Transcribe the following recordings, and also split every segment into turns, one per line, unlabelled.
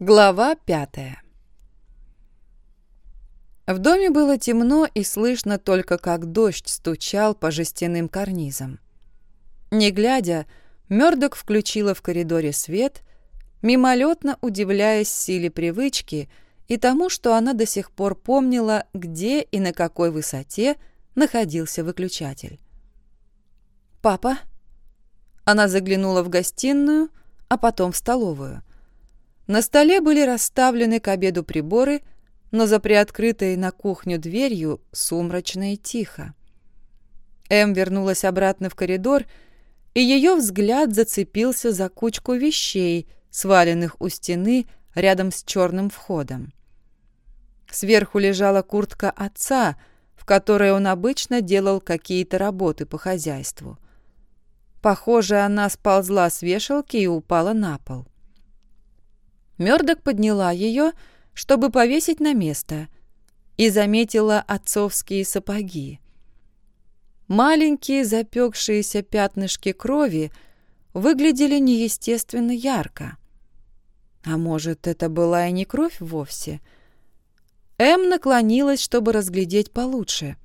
Глава пятая В доме было темно и слышно только, как дождь стучал по жестяным карнизам. Не глядя, Мёрдок включила в коридоре свет, мимолетно удивляясь силе привычки и тому, что она до сих пор помнила, где и на какой высоте находился выключатель. «Папа?» Она заглянула в гостиную, а потом в столовую – на столе были расставлены к обеду приборы, но за приоткрытой на кухню дверью сумрачно и тихо. Эм вернулась обратно в коридор, и ее взгляд зацепился за кучку вещей, сваленных у стены рядом с черным входом. Сверху лежала куртка отца, в которой он обычно делал какие-то работы по хозяйству. Похоже, она сползла с вешалки и упала на пол. Мёрдок подняла ее, чтобы повесить на место, и заметила отцовские сапоги. Маленькие запекшиеся пятнышки крови выглядели неестественно ярко. А может, это была и не кровь вовсе? Эм наклонилась, чтобы разглядеть получше.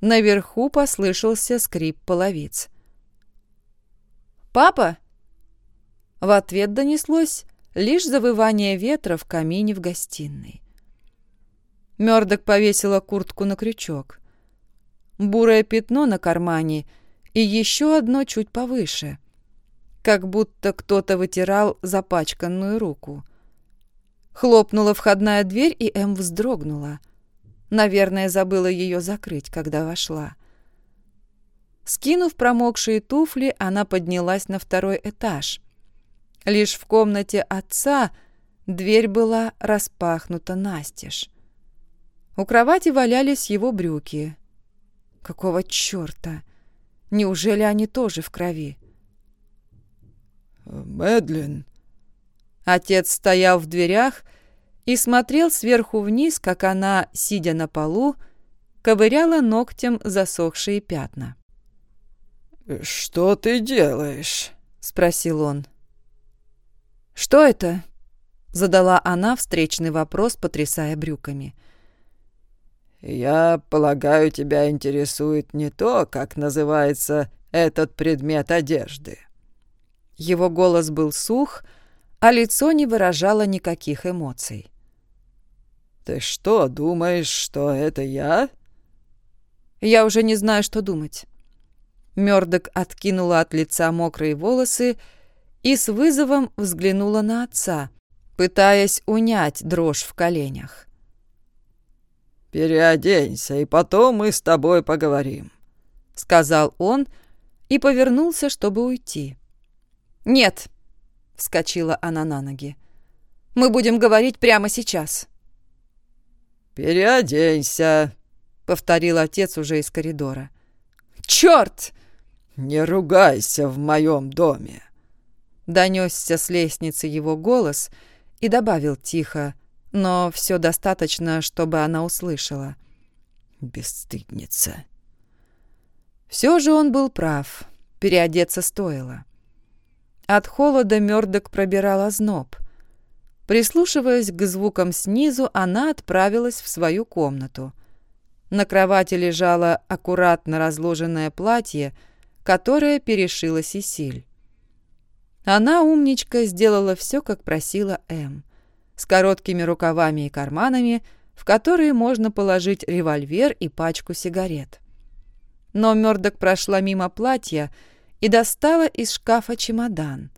Наверху послышался скрип половиц. «Папа!» В ответ донеслось лишь завывание ветра в камине в гостиной. Мёрдок повесила куртку на крючок. Бурое пятно на кармане и еще одно чуть повыше, как будто кто-то вытирал запачканную руку. Хлопнула входная дверь, и Эм вздрогнула. Наверное, забыла ее закрыть, когда вошла. Скинув промокшие туфли, она поднялась на второй этаж — Лишь в комнате отца дверь была распахнута настежь. У кровати валялись его брюки. Какого черта? Неужели они тоже в крови?
«Мэдлин...»
Отец стоял в дверях и смотрел сверху вниз, как она, сидя на полу, ковыряла ногтем засохшие пятна.
«Что ты делаешь?»
— спросил он. «Что это?» — задала она встречный вопрос, потрясая брюками.
«Я полагаю, тебя интересует не то, как называется этот предмет одежды».
Его голос был сух, а лицо не выражало никаких эмоций.
«Ты что, думаешь, что это я?»
«Я уже не знаю, что думать». Мёрдок откинула от лица мокрые волосы и с вызовом взглянула на отца, пытаясь унять дрожь в коленях.
«Переоденься, и потом мы с тобой поговорим», —
сказал он и повернулся, чтобы уйти. «Нет», — вскочила она на ноги, — «мы будем говорить прямо сейчас».
«Переоденься», — повторил отец уже из коридора.
«Черт!»
«Не ругайся в моем доме!»
Донесся с лестницы его голос и добавил тихо, но все достаточно, чтобы она услышала.
«Бесстыдница».
Все же он был прав, переодеться стоило. От холода Мёрдок пробирал озноб. Прислушиваясь к звукам снизу, она отправилась в свою комнату. На кровати лежало аккуратно разложенное платье, которое перешила Сесиль. Она, умничка, сделала все, как просила М. С короткими рукавами и карманами, в которые можно положить револьвер и пачку сигарет. Но Мёрдок прошла мимо платья и достала из шкафа чемодан.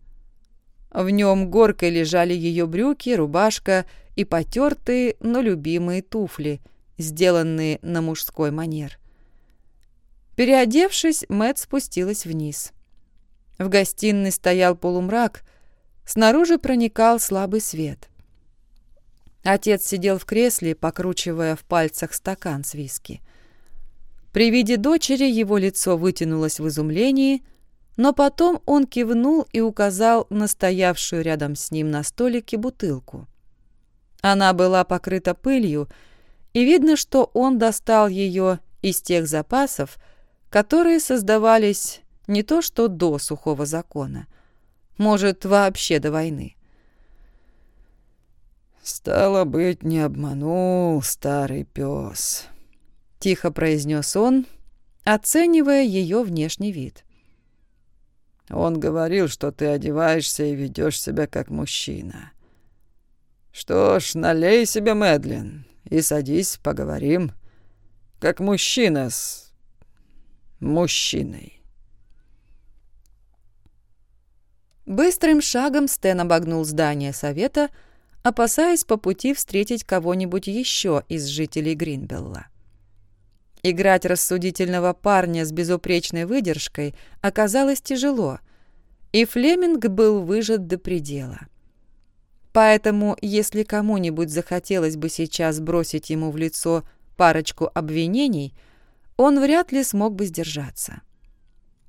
В нем горкой лежали ее брюки, рубашка и потертые, но любимые туфли, сделанные на мужской манер. Переодевшись, Мэт спустилась вниз. В гостиной стоял полумрак, снаружи проникал слабый свет. Отец сидел в кресле, покручивая в пальцах стакан с виски. При виде дочери его лицо вытянулось в изумлении, но потом он кивнул и указал на стоявшую рядом с ним на столике бутылку. Она была покрыта пылью, и видно, что он достал ее из тех запасов, которые создавались не то что до сухого закона. Может, вообще до войны.
«Стало быть, не обманул старый пес», —
тихо произнес он, оценивая ее внешний вид.
«Он говорил, что ты одеваешься и ведешь себя как мужчина. Что ж, налей себе, Мэдлин, и садись, поговорим, как мужчина с мужчиной».
Быстрым шагом Стэн обогнул здание совета, опасаясь по пути встретить кого-нибудь еще из жителей Гринбелла. Играть рассудительного парня с безупречной выдержкой оказалось тяжело, и Флеминг был выжат до предела. Поэтому, если кому-нибудь захотелось бы сейчас бросить ему в лицо парочку обвинений, он вряд ли смог бы сдержаться.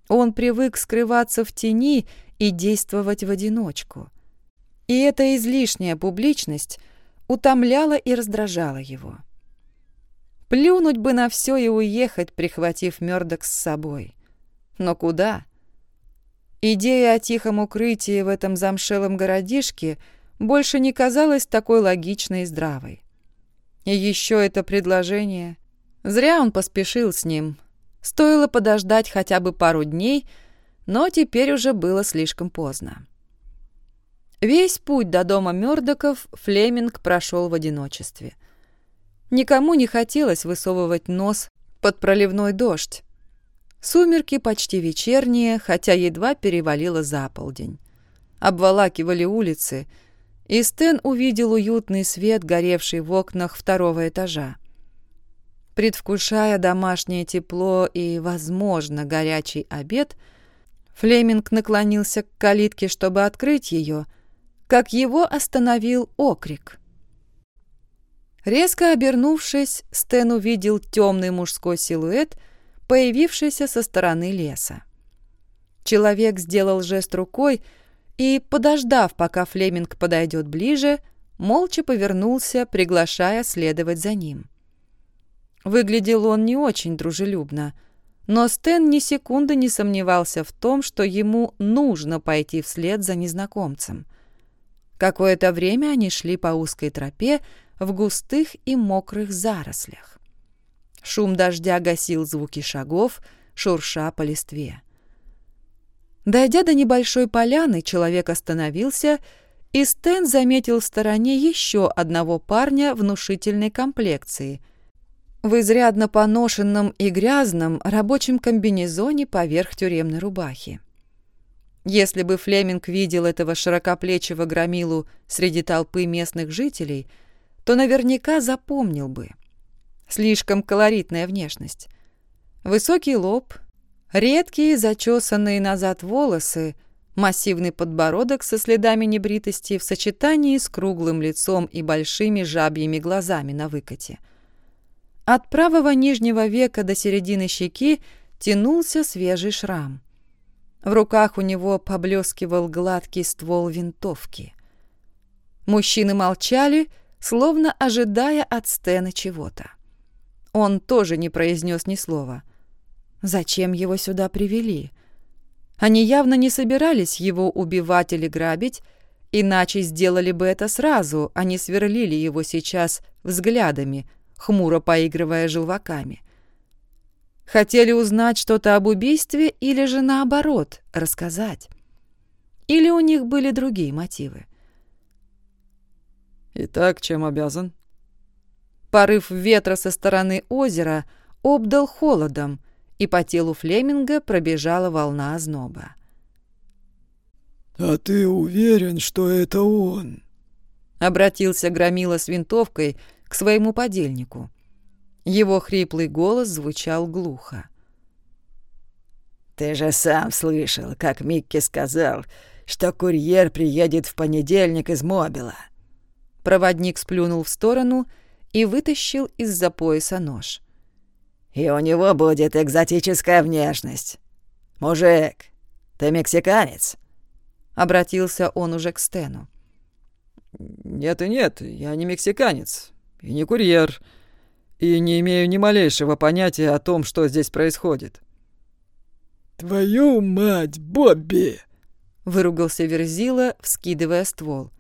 Он привык скрываться в тени и действовать в одиночку. И эта излишняя публичность утомляла и раздражала его. Плюнуть бы на все и уехать, прихватив Мёрдок с собой. Но куда? Идея о тихом укрытии в этом замшелом городишке больше не казалась такой логичной и здравой. И еще это предложение. Зря он поспешил с ним. Стоило подождать хотя бы пару дней, но теперь уже было слишком поздно. Весь путь до дома Мёрдоков Флеминг прошел в одиночестве – Никому не хотелось высовывать нос под проливной дождь. Сумерки почти вечерние, хотя едва перевалило за полдень. Обволакивали улицы, и Стэн увидел уютный свет, горевший в окнах второго этажа. Предвкушая домашнее тепло и, возможно, горячий обед, Флеминг наклонился к калитке, чтобы открыть ее, как его остановил окрик. Резко обернувшись, Стэн увидел темный мужской силуэт, появившийся со стороны леса. Человек сделал жест рукой и, подождав, пока Флеминг подойдет ближе, молча повернулся, приглашая следовать за ним. Выглядел он не очень дружелюбно, но Стэн ни секунды не сомневался в том, что ему нужно пойти вслед за незнакомцем. Какое-то время они шли по узкой тропе, в густых и мокрых зарослях. Шум дождя гасил звуки шагов, шурша по листве. Дойдя до небольшой поляны, человек остановился, и Стэн заметил в стороне еще одного парня внушительной комплекции, в изрядно поношенном и грязном рабочем комбинезоне поверх тюремной рубахи. Если бы Флеминг видел этого широкоплечего громилу среди толпы местных жителей – то наверняка запомнил бы. Слишком колоритная внешность. Высокий лоб, редкие зачесанные назад волосы, массивный подбородок со следами небритости в сочетании с круглым лицом и большими жабьими глазами на выкате. От правого нижнего века до середины щеки тянулся свежий шрам. В руках у него поблескивал гладкий ствол винтовки. Мужчины молчали, словно ожидая от Стена чего-то. Он тоже не произнес ни слова. Зачем его сюда привели? Они явно не собирались его убивать или грабить, иначе сделали бы это сразу, а не сверлили его сейчас взглядами, хмуро поигрывая желваками. Хотели узнать что-то об убийстве или же наоборот, рассказать. Или у них были другие мотивы.
«Итак, чем обязан?»
Порыв ветра со стороны озера обдал холодом, и по телу Флеминга пробежала волна озноба.
«А ты уверен, что это он?»
Обратился Громила с винтовкой к своему подельнику. Его хриплый голос звучал глухо.
«Ты же сам слышал, как Микки сказал, что курьер приедет в понедельник из Мобила.
Проводник сплюнул в сторону и вытащил из-за пояса нож.
«И у него будет экзотическая внешность. Мужик, ты мексиканец?» Обратился он уже к Стэну.
«Нет и нет, я не мексиканец и не курьер, и не имею ни малейшего понятия о том, что здесь происходит». «Твою мать, Бобби!»
— выругался Верзила, вскидывая ствол.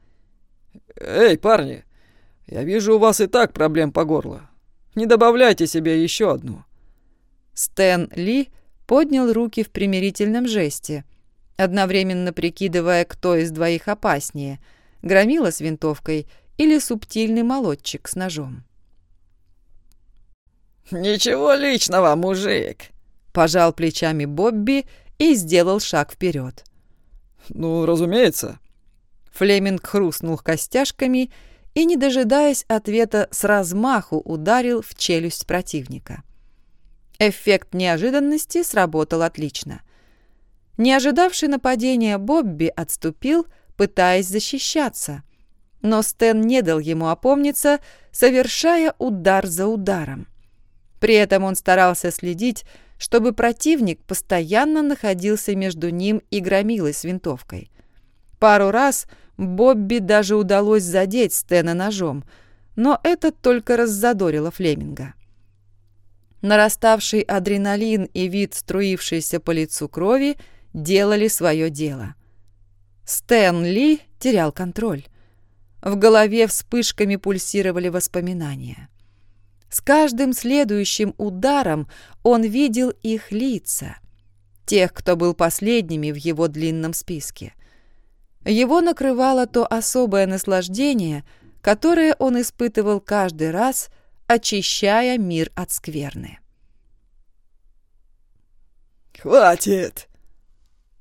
«Эй, парни, Я вижу, у вас и так проблем по горло. Не добавляйте себе еще одну».
Стэн Ли поднял руки в примирительном жесте, одновременно прикидывая, кто из двоих опаснее — громила с винтовкой или субтильный молотчик с ножом.
«Ничего личного, мужик!» — пожал плечами Бобби и сделал шаг вперед.
«Ну, разумеется».
Флеминг хрустнул костяшками и, не дожидаясь ответа, с размаху ударил в челюсть противника. Эффект неожиданности сработал отлично. Не ожидавший нападения Бобби отступил, пытаясь защищаться. Но Стэн не дал ему опомниться, совершая удар за ударом. При этом он старался следить, чтобы противник постоянно находился между ним и громилой с винтовкой. Пару раз Бобби даже удалось задеть Стэна ножом, но это только раззадорило Флеминга. Нараставший адреналин и вид струившейся по лицу крови делали свое дело. Стэн Ли терял контроль. В голове вспышками пульсировали воспоминания. С каждым следующим ударом он видел их лица, тех, кто был последними в его длинном списке. Его накрывало то особое наслаждение, которое он испытывал каждый раз, очищая мир от скверны.
«Хватит!»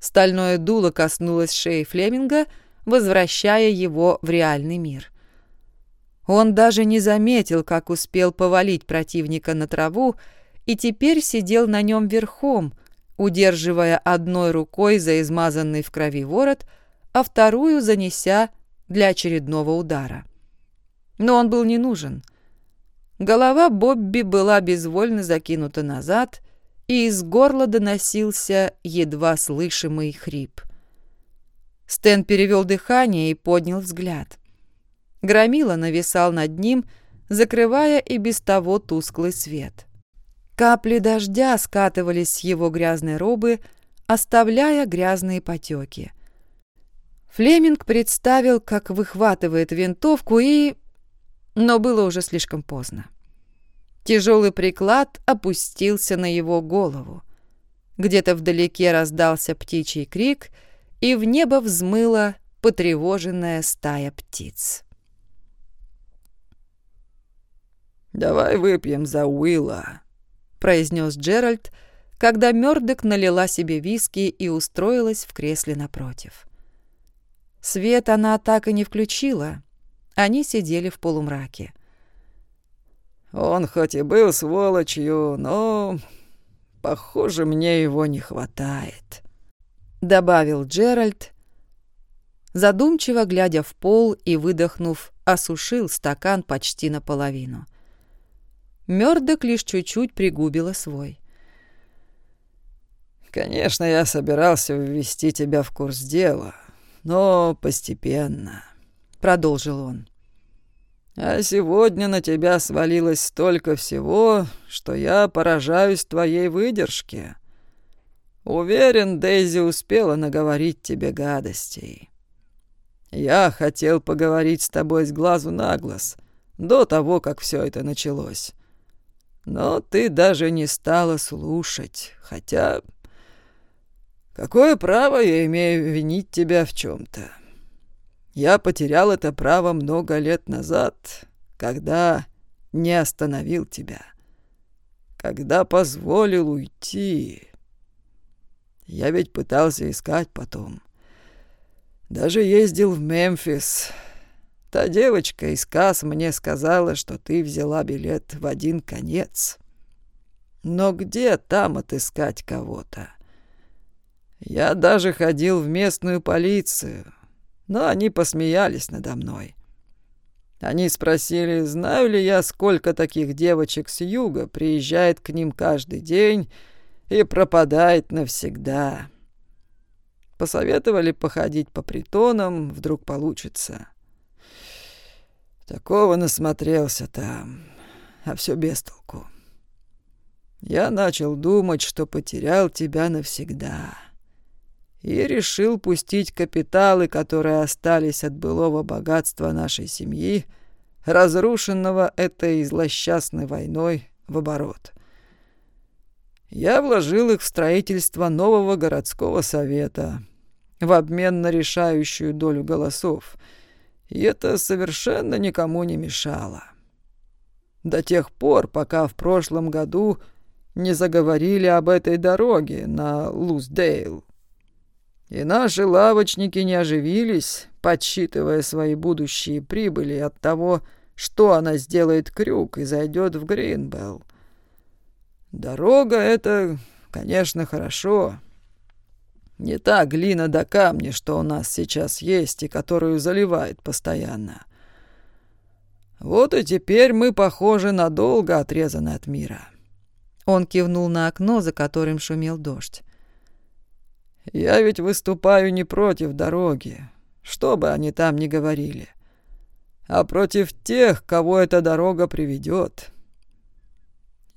Стальное дуло коснулось шеи Флеминга, возвращая его в реальный мир. Он даже не заметил, как успел повалить противника на траву, и теперь сидел на нем верхом, удерживая одной рукой за измазанный в крови ворот, а вторую занеся для очередного удара. Но он был не нужен. Голова Бобби была безвольно закинута назад, и из горла доносился едва слышимый хрип. Стэн перевел дыхание и поднял взгляд. Громила нависал над ним, закрывая и без того тусклый свет. Капли дождя скатывались с его грязной робы, оставляя грязные потеки. Флеминг представил, как выхватывает винтовку и... Но было уже слишком поздно. Тяжелый приклад опустился на его голову. Где-то вдалеке раздался птичий крик, и в небо взмыла потревоженная стая птиц.
«Давай выпьем за Уилла», — произнес Джеральд, когда Мёрдок налила себе виски и устроилась в кресле напротив.
Свет она так и не включила. Они сидели в полумраке.
«Он хоть и был сволочью, но, похоже, мне его не хватает», —
добавил Джеральд, задумчиво глядя в пол и, выдохнув, осушил стакан почти наполовину. — Мёрдок лишь чуть-чуть пригубила свой.
«Конечно, я собирался ввести тебя в курс дела, но постепенно», — продолжил он. «А сегодня на тебя свалилось столько всего, что я поражаюсь твоей выдержке. Уверен, Дейзи успела наговорить тебе гадостей. Я хотел поговорить с тобой с глазу на глаз до того, как все это началось. Но ты даже не стала слушать, хотя... Какое право я имею винить тебя в чем-то? Я потерял это право много лет назад, когда не остановил тебя, когда позволил уйти. Я ведь пытался искать потом. Даже ездил в Мемфис, Та девочка из Касс мне сказала, что ты взяла билет в один конец. Но где там отыскать кого-то? Я даже ходил в местную полицию, но они посмеялись надо мной. Они спросили, знаю ли я, сколько таких девочек с юга приезжает к ним каждый день и пропадает навсегда. Посоветовали походить по притонам, вдруг получится. Такого насмотрелся там, а все без толку. Я начал думать, что потерял тебя навсегда. И решил пустить капиталы, которые остались от былого богатства нашей семьи, разрушенного этой злосчастной войной в оборот. Я вложил их в строительство нового городского совета в обмен на решающую долю голосов, и это совершенно никому не мешало. До тех пор, пока в прошлом году не заговорили об этой дороге на Луздейл. И наши лавочники не оживились, подсчитывая свои будущие прибыли от того, что она сделает крюк и зайдет в Гринбелл. Дорога — это, конечно, хорошо. Не та глина до камня, что у нас сейчас есть и которую заливает постоянно. Вот и теперь мы, похожи, надолго отрезаны от мира.
Он кивнул на окно, за которым шумел дождь.
Я ведь выступаю не против дороги, что бы они там ни говорили, а против тех, кого эта дорога приведет.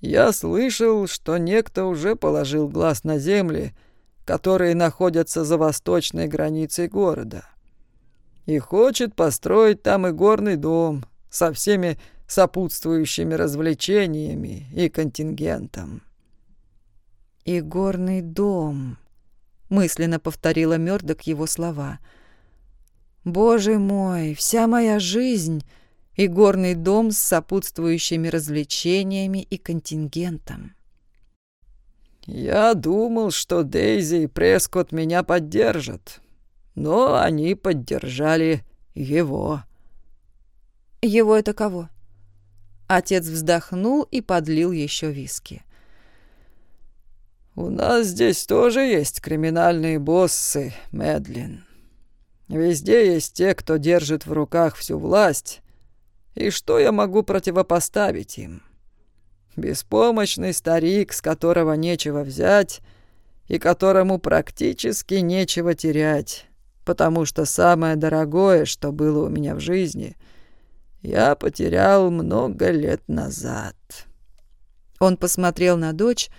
Я слышал, что некто уже положил глаз на земли, которые находятся за восточной границей города, и хочет построить там и горный дом со всеми сопутствующими развлечениями и контингентом.
«И горный дом», — мысленно повторила Мёрдок его слова. «Боже мой, вся моя жизнь и горный дом с сопутствующими развлечениями и контингентом».
«Я думал, что Дейзи и Прескотт меня поддержат, но они поддержали его».
«Его это кого?» Отец вздохнул и подлил еще виски.
«У нас здесь тоже есть криминальные боссы, Медлин. Везде есть те, кто держит в руках всю власть. И что я могу противопоставить им? Беспомощный старик, с которого нечего взять и которому практически нечего терять, потому что самое дорогое, что было у меня в жизни — я потерял много лет назад».
Он посмотрел на дочь,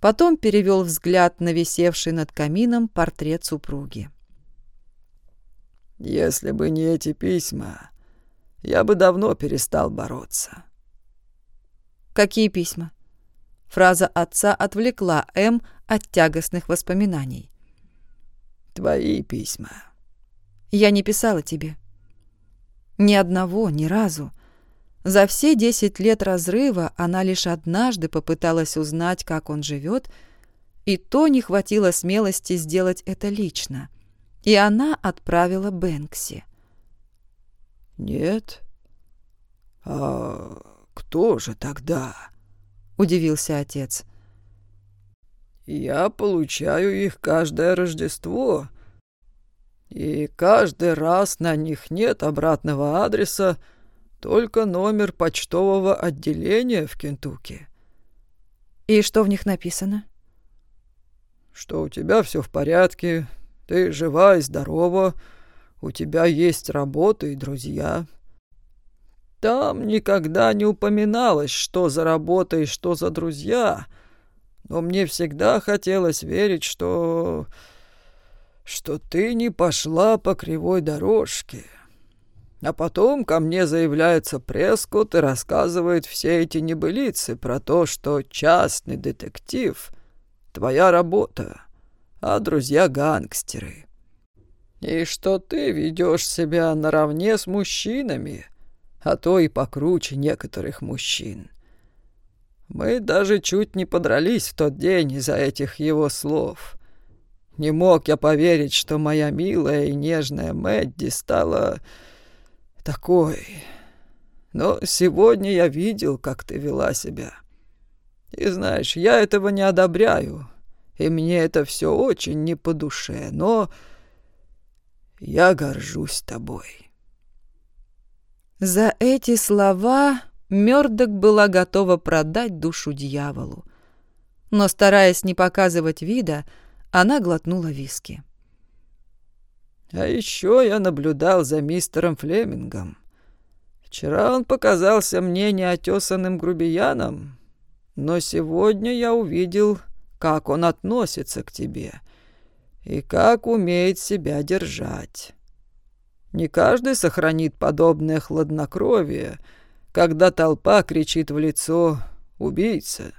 потом перевел взгляд на висевший над камином портрет супруги.
«Если бы не эти письма, я бы давно перестал бороться».
«Какие письма?» Фраза отца отвлекла М от тягостных воспоминаний.
«Твои письма».
«Я не писала тебе». Ни одного, ни разу. За все десять лет разрыва она лишь однажды попыталась узнать, как он живет, и то не хватило смелости сделать это лично. И она отправила Бэнкси.
«Нет? А кто же тогда?»
— удивился отец.
«Я получаю их каждое Рождество, и каждый раз на них нет обратного адреса, только номер почтового отделения в Кентукки.
И что в них написано?
Что у тебя все в порядке, ты жива и здорова, у тебя есть работа и друзья. Там никогда не упоминалось, что за работа и что за друзья, но мне всегда хотелось верить, что что ты не пошла по кривой дорожке. А потом ко мне заявляется Прескотт и рассказывает все эти небылицы про то, что частный детектив — твоя работа, а друзья — гангстеры. И что ты ведешь себя наравне с мужчинами, а то и покруче некоторых мужчин. Мы даже чуть не подрались в тот день из-за этих его слов — не мог я поверить, что моя милая и нежная Мэдди стала такой. Но сегодня я видел, как ты вела себя. И знаешь, я этого не одобряю, и мне это все очень не по душе, но я горжусь тобой».
За эти слова Мёрдок была готова продать душу дьяволу. Но, стараясь не показывать вида, она глотнула виски.
«А еще я наблюдал за мистером Флемингом. Вчера он показался мне неотесанным грубияном, но сегодня я увидел, как он относится к тебе и как умеет себя держать. Не каждый сохранит подобное хладнокровие, когда толпа кричит в лицо «убийца».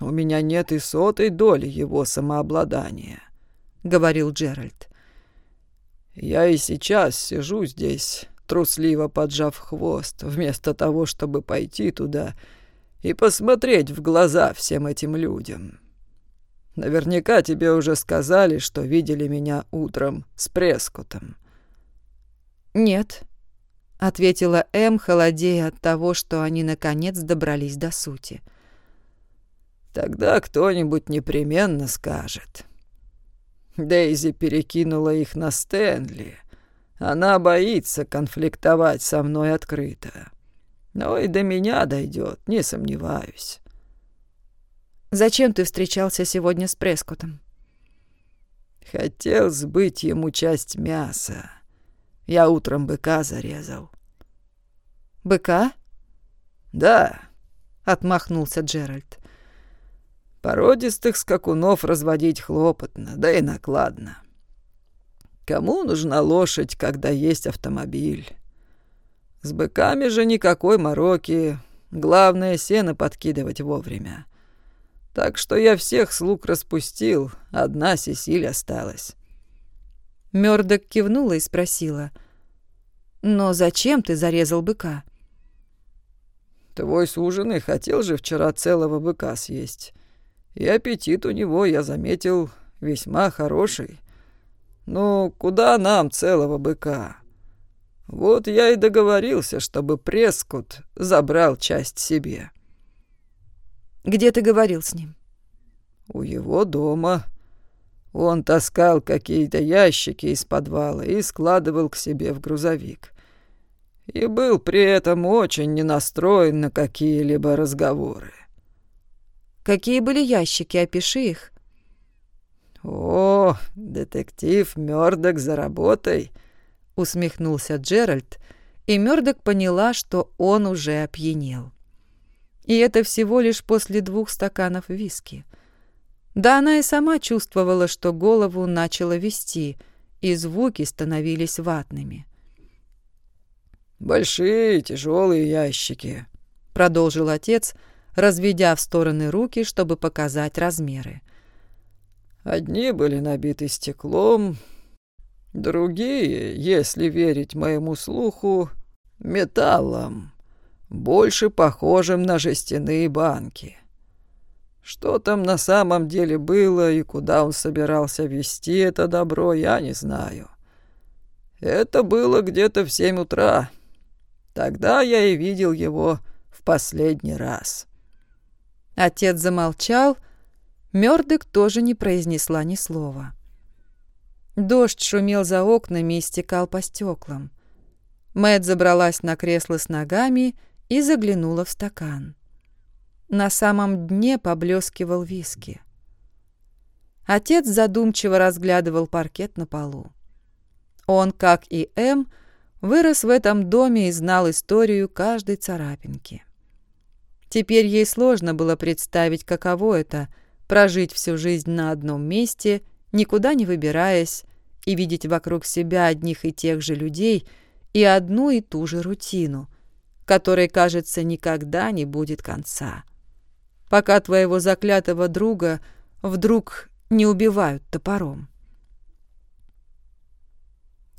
У меня нет и сотой доли его самообладания», — говорил Джеральд. «Я и сейчас сижу здесь, трусливо поджав хвост, вместо того, чтобы пойти туда и посмотреть в глаза всем этим людям. Наверняка тебе уже сказали, что видели меня утром с Прескотом».
«Нет», — ответила М, холодея от того, что они наконец добрались до сути.
— Тогда кто-нибудь непременно скажет. Дейзи перекинула их на Стэнли. Она боится конфликтовать со мной открыто. Но и до меня дойдет, не сомневаюсь.
«Зачем ты встречался сегодня с Прескотом?»
«Хотел сбыть ему часть мяса. Я утром быка зарезал».
«Быка?»
«Да», —
отмахнулся Джеральд.
Породистых скакунов разводить хлопотно, да и накладно. Кому нужна лошадь, когда есть автомобиль? С быками же никакой мороки, главное сено подкидывать вовремя. Так что я всех слуг распустил, одна Сесиль осталась.
Мёрдок кивнула и спросила. «Но зачем ты зарезал быка?»
«Твой суженый хотел же вчера целого быка съесть. И аппетит у него, я заметил, весьма хороший. Ну, куда нам целого быка? Вот я и договорился, чтобы Прескут забрал часть себе.
Где ты говорил с ним?
У его дома. Он таскал какие-то ящики из подвала и складывал к себе в грузовик. И был при этом очень не настроен на какие-либо разговоры.
Какие были ящики, опиши их.
«О, детектив Мёрдок за работой!» — усмехнулся Джеральд,
и Мёрдок поняла, что он уже опьянел. И это всего лишь после двух стаканов виски. Да она и сама чувствовала, что голову начало вести, и звуки становились ватными.
«Большие тяжелые ящики», — продолжил отец, — разведя в стороны руки, чтобы показать размеры. Одни были набиты стеклом, другие, если верить моему слуху, металлом, больше похожим на жестяные банки. Что там на самом деле было и куда он собирался везти это добро, я не знаю. Это было где-то в семь утра. Тогда я и видел его в последний раз.
Отец замолчал, Мёрдок тоже не произнесла ни слова. Дождь шумел за окнами и стекал по стеклам. Мэт забралась на кресло с ногами и заглянула в стакан. На самом дне поблескивал виски. Отец задумчиво разглядывал паркет на полу. Он, как и М, вырос в этом доме и знал историю каждой царапинки. Теперь ей сложно было представить, каково это — прожить всю жизнь на одном месте, никуда не выбираясь, и видеть вокруг себя одних и тех же людей и одну и ту же рутину, которой, кажется, никогда не будет конца. Пока твоего заклятого друга вдруг не убивают топором.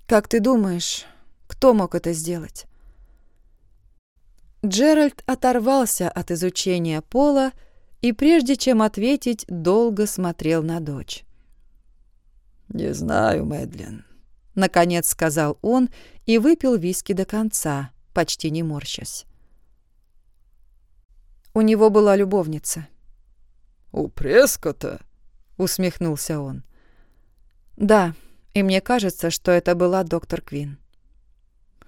«Как ты думаешь, кто мог это сделать?» Джеральд оторвался от изучения пола и, прежде чем ответить, долго смотрел на дочь.
«Не знаю, Мэдлин», —
наконец сказал он и выпил виски до конца, почти не морщась. У него была любовница.
«У Прескота?»
— усмехнулся он. «Да, и мне кажется, что это была доктор Квин».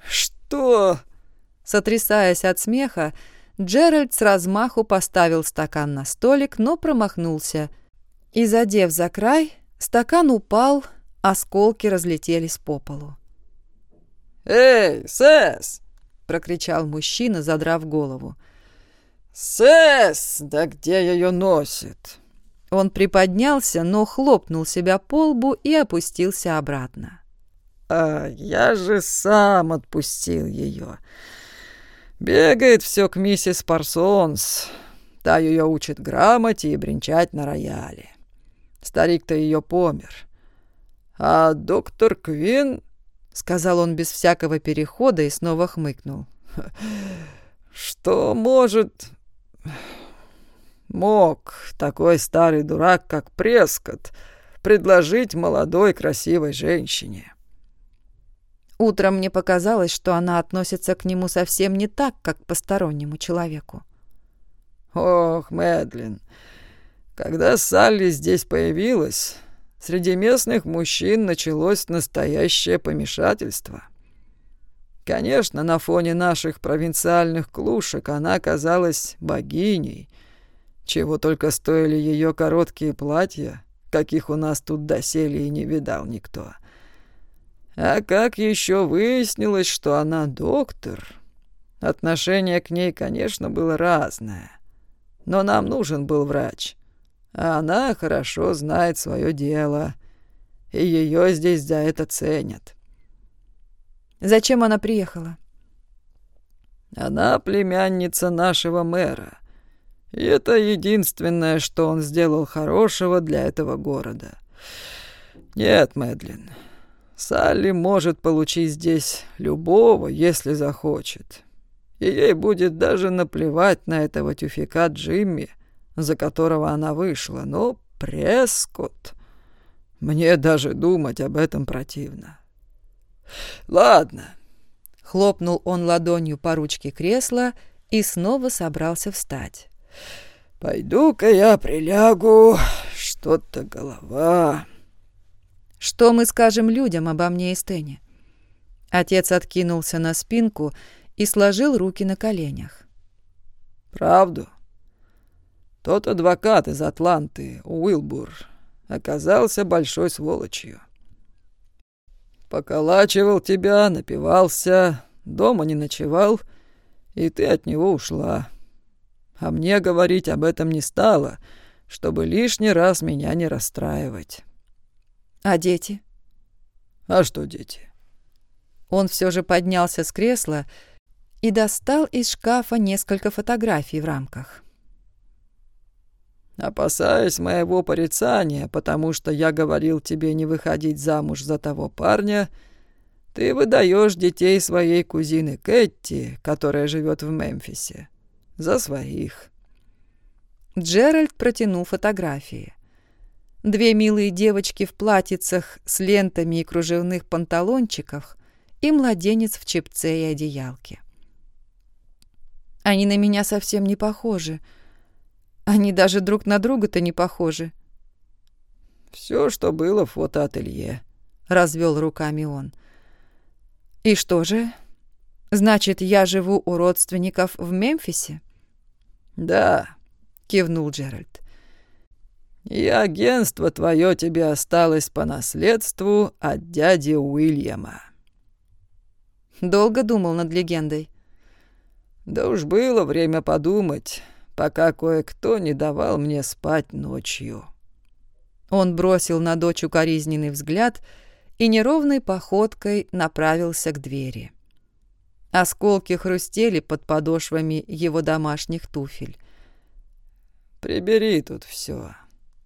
«Что?»
Сотрясаясь от смеха, Джеральд с размаху поставил стакан на столик, но промахнулся. И, задев за край, стакан упал, осколки разлетелись по полу.
«Эй, Сэс!»
— прокричал мужчина, задрав голову.
«Сэс! Да где ее носит?»
Он приподнялся, но хлопнул себя по лбу и опустился обратно.
А я же сам отпустил ее. Бегает все к миссис Парсонс. Та ее учит грамоте и бренчать на рояле. Старик-то ее помер. А доктор Квин, сказал он без всякого перехода и снова хмыкнул. Что может... Мог такой старый дурак, как Прескотт, предложить молодой красивой женщине?
Утром мне показалось, что она относится к нему совсем не так, как к постороннему человеку.
Ох, Мэдлин, когда Салли здесь появилась, среди местных мужчин началось настоящее помешательство. Конечно, на фоне наших провинциальных клушек она казалась богиней, чего только стоили ее короткие платья, каких у нас тут доселе и не видал никто. А как еще выяснилось, что она доктор, отношение к ней, конечно, было разное. Но нам нужен был врач, она хорошо знает свое дело, и ее здесь за это ценят.
Зачем она приехала?
Она племянница нашего мэра. И это единственное, что он сделал хорошего для этого города. Нет, Мэдлин, Салли может получить здесь любого, если захочет. И ей будет даже наплевать на этого тюфика Джимми, за которого она вышла. Но Прескотт... Мне даже думать об этом противно. Ладно.
Хлопнул он ладонью по ручке кресла и снова собрался встать.
«Пойду-ка я прилягу, что-то голова...»
«Что мы скажем людям обо мне и Стэне?» Отец откинулся на спинку и сложил руки на коленях.
«Правду. Тот адвокат из Атланты, Уилбур, оказался большой сволочью. Поколачивал тебя, напивался, дома не ночевал, и ты от него ушла а мне говорить об этом не стало, чтобы лишний раз меня не расстраивать.
А дети?
А что дети?
Он все же поднялся с кресла и достал из шкафа несколько фотографий в рамках.
Опасаясь моего порицания, потому что я говорил тебе не выходить замуж за того парня, ты выдаешь детей своей кузины Кэтти, которая живет в Мемфисе за своих.
Джеральд протянул фотографии. Две милые девочки в платьицах с лентами и кружевных панталончиках и младенец в чепце и одеялке. Они на меня совсем не похожи. Они даже друг на друга-то не похожи.
Все, что было в фотоателье, развел руками он.
И что же? Значит, я живу у родственников в Мемфисе?
«Да», — кивнул Джеральд. «И агентство твое тебе осталось по наследству от дяди Уильяма».
Долго думал над легендой.
«Да уж было время подумать, пока кое-кто не давал мне спать ночью».
Он бросил на дочь укоризненный взгляд и неровной походкой направился к двери. Осколки хрустели под подошвами его домашних туфель.
«Прибери тут все,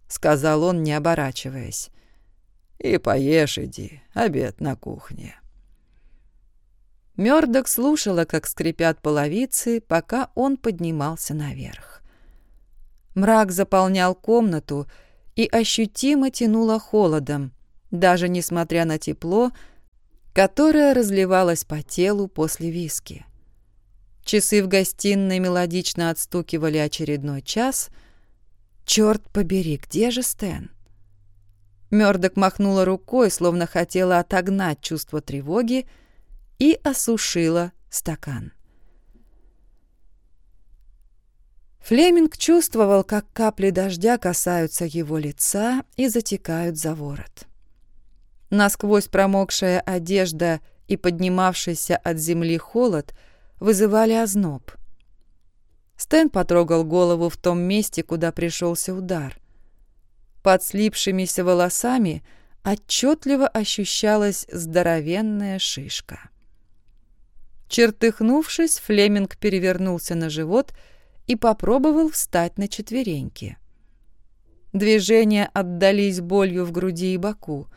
сказал он, не оборачиваясь. «И поешь иди, обед на кухне».
Мёрдок слушала, как скрипят половицы, пока он поднимался наверх. Мрак заполнял комнату и ощутимо тянуло холодом, даже несмотря на тепло, которая разливалась по телу после виски. Часы в гостиной мелодично отстукивали очередной час. Черт побери, где же Стэн? Мёрдок махнула рукой, словно хотела отогнать чувство тревоги, и осушила стакан. Флеминг чувствовал, как капли дождя касаются его лица и затекают за ворот. Насквозь промокшая одежда и поднимавшийся от земли холод вызывали озноб. Стэн потрогал голову в том месте, куда пришелся удар. Под слипшимися волосами отчетливо ощущалась здоровенная шишка. Чертыхнувшись, Флеминг перевернулся на живот и попробовал встать на четвереньки. Движения отдались болью в груди и боку.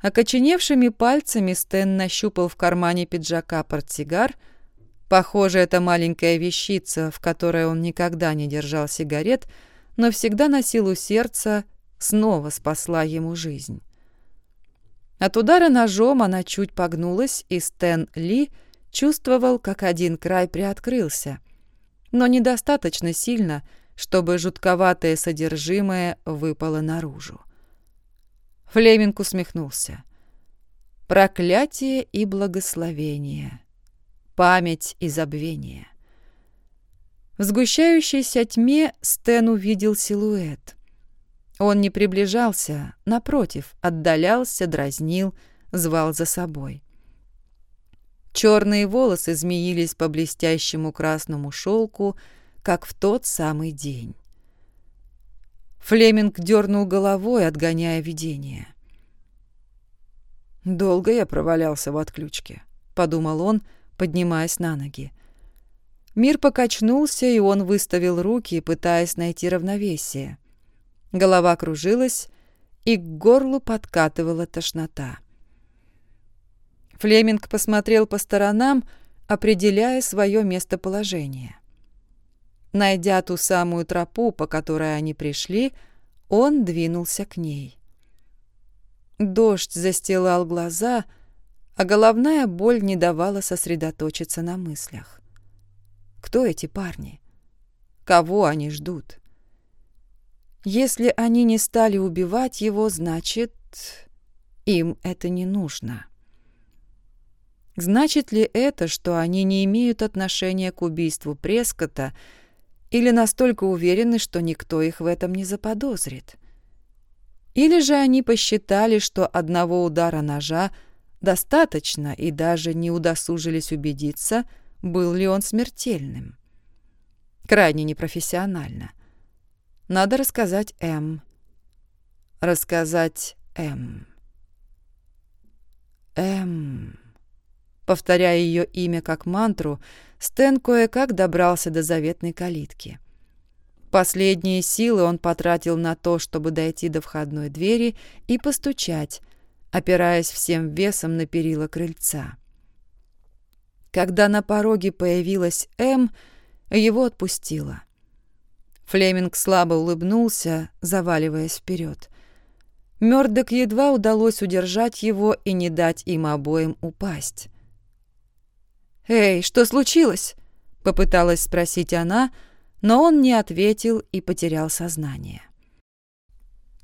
Окоченевшими пальцами Стэн нащупал в кармане пиджака портсигар. Похоже, это маленькая вещица, в которой он никогда не держал сигарет, но всегда носил у сердца, снова спасла ему жизнь. От удара ножом она чуть погнулась, и Стэн Ли чувствовал, как один край приоткрылся, но недостаточно сильно, чтобы жутковатое содержимое выпало наружу. Флеминг усмехнулся. Проклятие и благословение. Память и забвение. В сгущающейся тьме Стэн увидел силуэт. Он не приближался, напротив, отдалялся, дразнил, звал за собой. Черные волосы змеились по блестящему красному шелку, как в тот самый день. Флеминг дернул головой, отгоняя видение. «Долго я провалялся в отключке», — подумал он, поднимаясь на ноги. Мир покачнулся, и он выставил руки, пытаясь найти равновесие. Голова кружилась, и к горлу подкатывала тошнота. Флеминг посмотрел по сторонам, определяя свое местоположение. Найдя ту самую тропу, по которой они пришли, он двинулся к ней. Дождь застилал глаза, а головная боль не давала сосредоточиться на мыслях. Кто эти парни? Кого они ждут? Если они не стали убивать его, значит, им это не нужно. Значит ли это, что они не имеют отношения к убийству Прескота или настолько уверены, что никто их в этом не заподозрит. Или же они посчитали, что одного удара ножа достаточно и даже не удосужились убедиться, был ли он смертельным. Крайне непрофессионально. Надо рассказать М. Рассказать М. М. Повторяя ее имя как мантру, Стэн кое-как добрался до заветной калитки. Последние силы он потратил на то, чтобы дойти до входной двери и постучать, опираясь всем весом на перила крыльца. Когда на пороге появилась М, его отпустила. Флеминг слабо улыбнулся, заваливаясь вперед. Мёрдок едва удалось удержать его и не дать им обоим упасть. «Эй, что случилось?» — попыталась спросить она, но он не ответил и потерял сознание.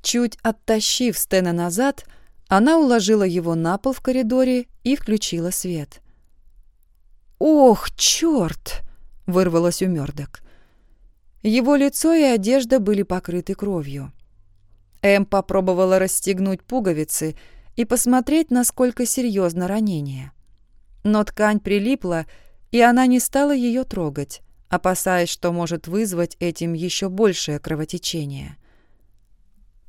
Чуть оттащив Стена назад, она уложила его на пол в коридоре и включила свет. «Ох, чёрт!» — вырвалось у Мёрдок. Его лицо и одежда были покрыты кровью. Эм попробовала расстегнуть пуговицы и посмотреть, насколько серьезно ранение но ткань прилипла, и она не стала ее трогать, опасаясь, что может вызвать этим еще большее кровотечение.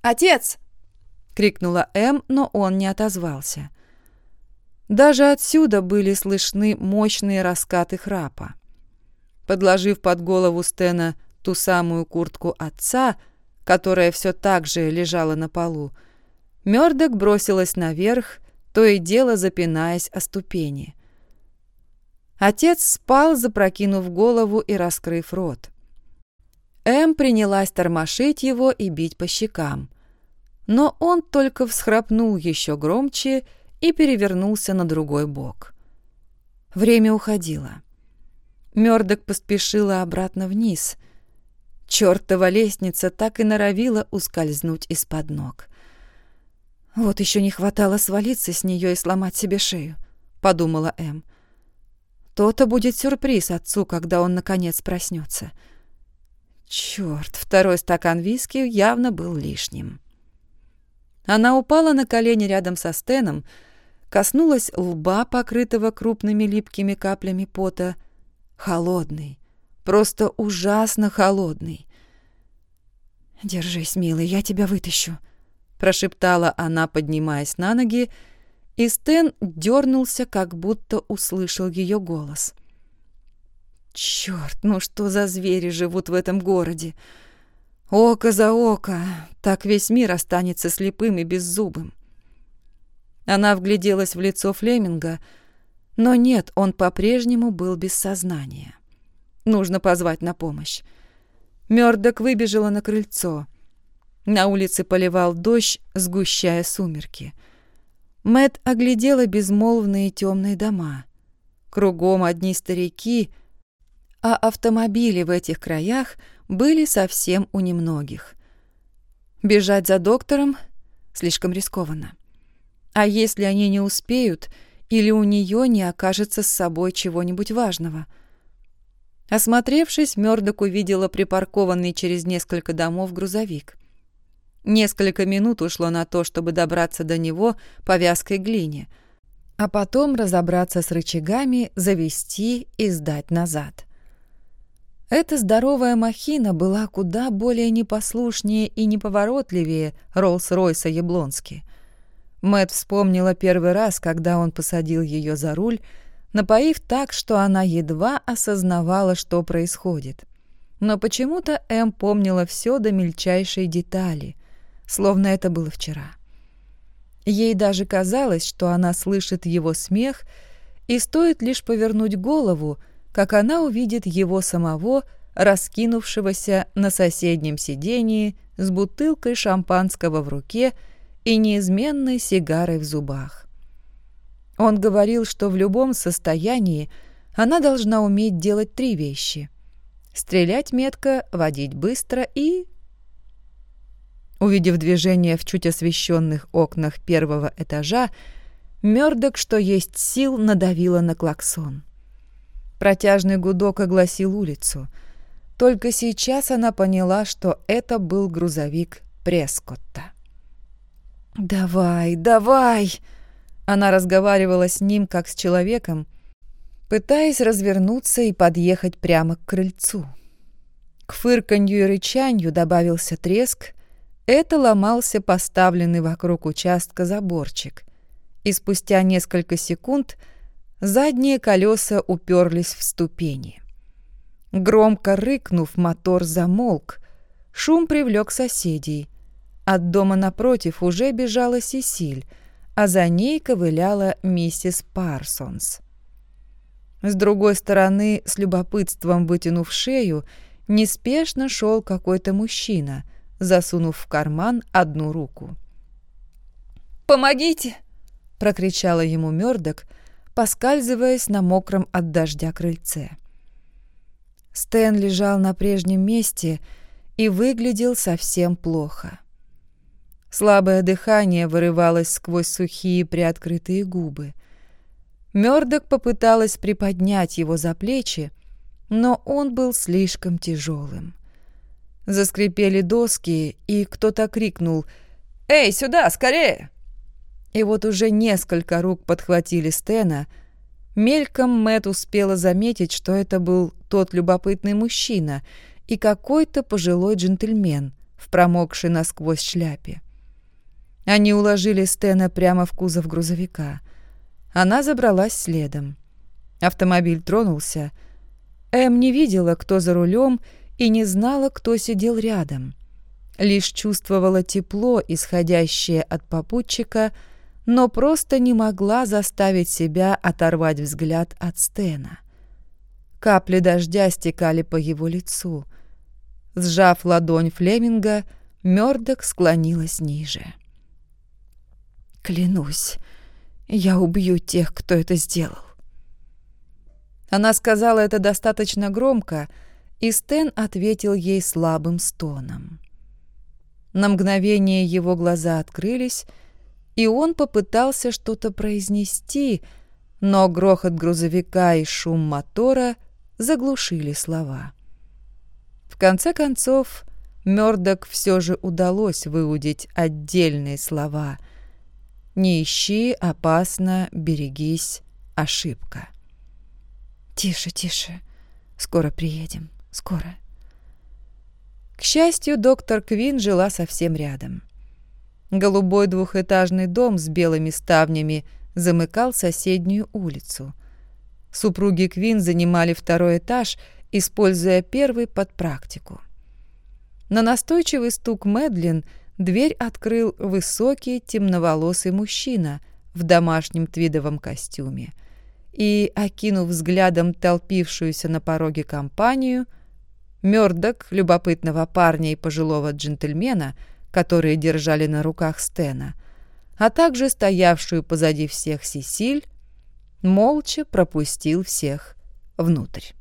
«Отец!» — крикнула М, но он не отозвался. Даже отсюда были слышны мощные раскаты храпа. Подложив под голову Стена ту самую куртку отца, которая все так же лежала на полу, Мёрдок бросилась наверх, то и дело запинаясь о ступени. Отец спал, запрокинув голову и раскрыв рот. Эм принялась тормошить его и бить по щекам. Но он только всхрапнул еще громче и перевернулся на другой бок. Время уходило. Мёрдок поспешила обратно вниз. Чёртова лестница так и норовила ускользнуть из-под ног. «Вот еще не хватало свалиться с нее и сломать себе шею», — подумала Эм. То-то будет сюрприз отцу, когда он наконец проснется. Черт, второй стакан виски явно был лишним. Она упала на колени рядом со Стеном, коснулась лба, покрытого крупными липкими каплями пота. Холодный, просто ужасно холодный. «Держись, милый, я тебя вытащу», — прошептала она, поднимаясь на ноги, и Стэн дернулся, как будто услышал ее голос. «Черт, ну что за звери живут в этом городе? Око за око, так весь мир останется слепым и беззубым». Она вгляделась в лицо Флеминга, но нет, он по-прежнему был без сознания. Нужно позвать на помощь. Мёрдок выбежала на крыльцо. На улице поливал дождь, сгущая сумерки. Мэт оглядела безмолвные темные дома. Кругом одни старики, а автомобили в этих краях были совсем у немногих. Бежать за доктором слишком рискованно. А если они не успеют, или у нее не окажется с собой чего-нибудь важного? Осмотревшись, Мёрдок увидела припаркованный через несколько домов грузовик. Несколько минут ушло на то, чтобы добраться до него по вязкой глине, а потом разобраться с рычагами, завести и сдать назад. Эта здоровая махина была куда более непослушнее и неповоротливее Роллс-Ройса Яблонски. Мэт вспомнила первый раз, когда он посадил ее за руль, напоив так, что она едва осознавала, что происходит. Но почему-то Эм помнила все до мельчайшей детали, словно это было вчера. Ей даже казалось, что она слышит его смех, и стоит лишь повернуть голову, как она увидит его самого, раскинувшегося на соседнем сидении с бутылкой шампанского в руке и неизменной сигарой в зубах. Он говорил, что в любом состоянии она должна уметь делать три вещи — стрелять метко, водить быстро и... Увидев движение в чуть освещенных окнах первого этажа, Мёрдок, что есть сил, надавила на клаксон. Протяжный гудок огласил улицу. Только сейчас она поняла, что это был грузовик Прескотта. «Давай, давай!» Она разговаривала с ним, как с человеком, пытаясь развернуться и подъехать прямо к крыльцу. К фырканью и рычанью добавился треск. Это ломался поставленный вокруг участка заборчик. И спустя несколько секунд задние колеса уперлись в ступени. Громко рыкнув, мотор замолк. Шум привлек соседей. От дома напротив уже бежала Сесиль, а за ней ковыляла миссис Парсонс. С другой стороны, с любопытством вытянув шею, неспешно шел какой-то мужчина, засунув в карман одну руку. «Помогите!» — прокричала ему Мёрдок, поскальзываясь на мокром от дождя крыльце. Стэн лежал на прежнем месте и выглядел совсем плохо. Слабое дыхание вырывалось сквозь сухие приоткрытые губы. Мёрдок попыталась приподнять его за плечи, но он был слишком тяжелым. Заскрипели доски, и кто-то крикнул «Эй, сюда, скорее!» И вот уже несколько рук подхватили Стена. Мельком Мэт успела заметить, что это был тот любопытный мужчина и какой-то пожилой джентльмен в промокшей насквозь шляпе. Они уложили Стена прямо в кузов грузовика. Она забралась следом. Автомобиль тронулся. Эм не видела, кто за рулем, и не знала, кто сидел рядом. Лишь чувствовала тепло, исходящее от попутчика, но просто не могла заставить себя оторвать взгляд от Стена. Капли дождя стекали по его лицу. Сжав ладонь Флеминга, Мёрдок склонилась ниже. Клянусь, я убью тех, кто это сделал. Она сказала это достаточно громко, и Стэн ответил ей слабым стоном. На мгновение его глаза открылись, и он попытался что-то произнести, но грохот грузовика и шум мотора заглушили слова. В конце концов, Мёрдок все же удалось выудить отдельные слова — не ищи, опасно, берегись, ошибка. Тише, тише. Скоро приедем. Скоро. К счастью, доктор Квин жила совсем рядом. Голубой двухэтажный дом с белыми ставнями замыкал соседнюю улицу. Супруги Квин занимали второй этаж, используя первый под практику. На настойчивый стук Мэдлин дверь открыл высокий темноволосый мужчина в домашнем твидовом костюме и, окинув взглядом толпившуюся на пороге компанию, Мёрдок, любопытного парня и пожилого джентльмена, которые держали на руках Стена, а также стоявшую позади всех Сесиль, молча пропустил всех внутрь.